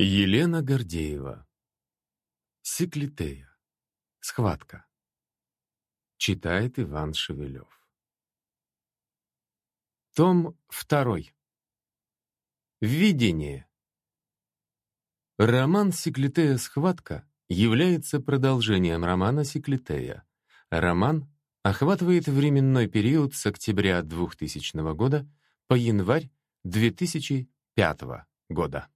Елена Гордеева. Секлитея. Схватка. Читает Иван Шевелев. Том 2. Введение. Роман Секлитея «Схватка» является продолжением романа Секлитея. Роман охватывает временной период с октября 2000 года по январь 2005 года.